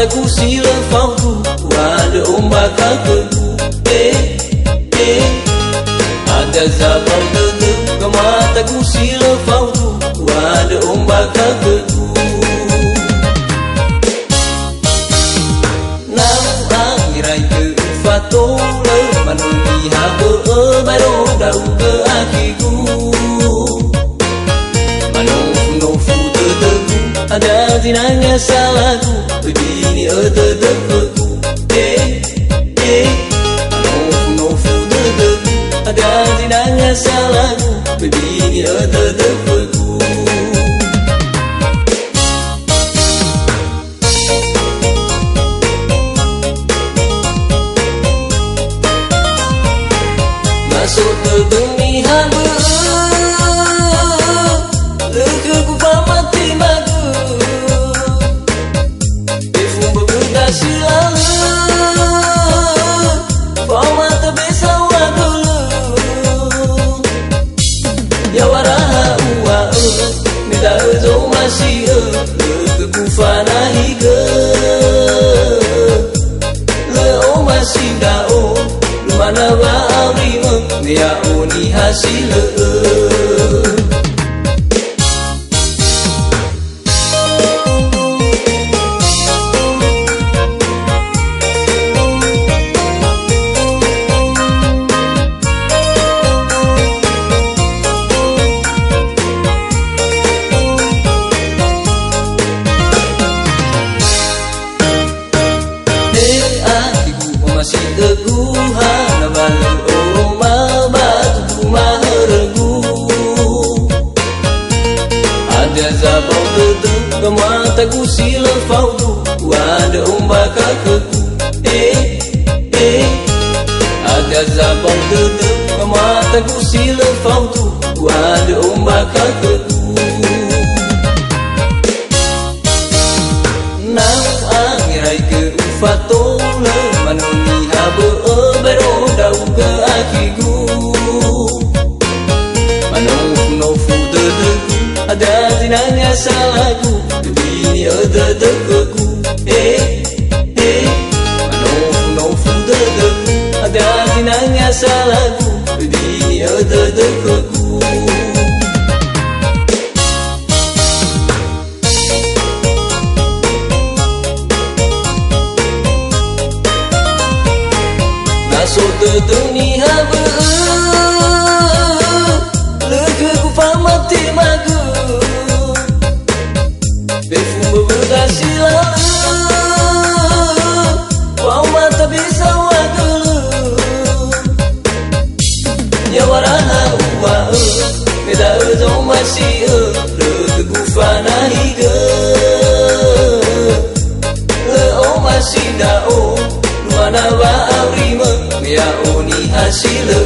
mataku sila fauku Wada ombak kakeku Eh, eh Ada zabang tetep Ke mataku sila fauku Wada ombak kakeku Nam angirai ke fatole Manuni habe e ada di tinanya salahku. Begini oh tetep beku eh eh. Nofu nofu tetep ada di tinanya salahku. Begini oh tetep beku masuk ke Leo masih dao Lumana ba'arima Ya uni hasil masih teguhan Nabalu oma batu rumah regu. Ada zabau tetep Kemata ku sila faudu. Ada ombak kakeku Eh, eh. Ada zabau tetep Kemata ku sila faudu. Ada ombak kakeku lagu Dünyadadaku Eh eh. Manofu dadaku Ada nangasa lagu Dünyadadaku Nasıl tutun ni habı dao Nuana wa aurimun Ya uni ashilu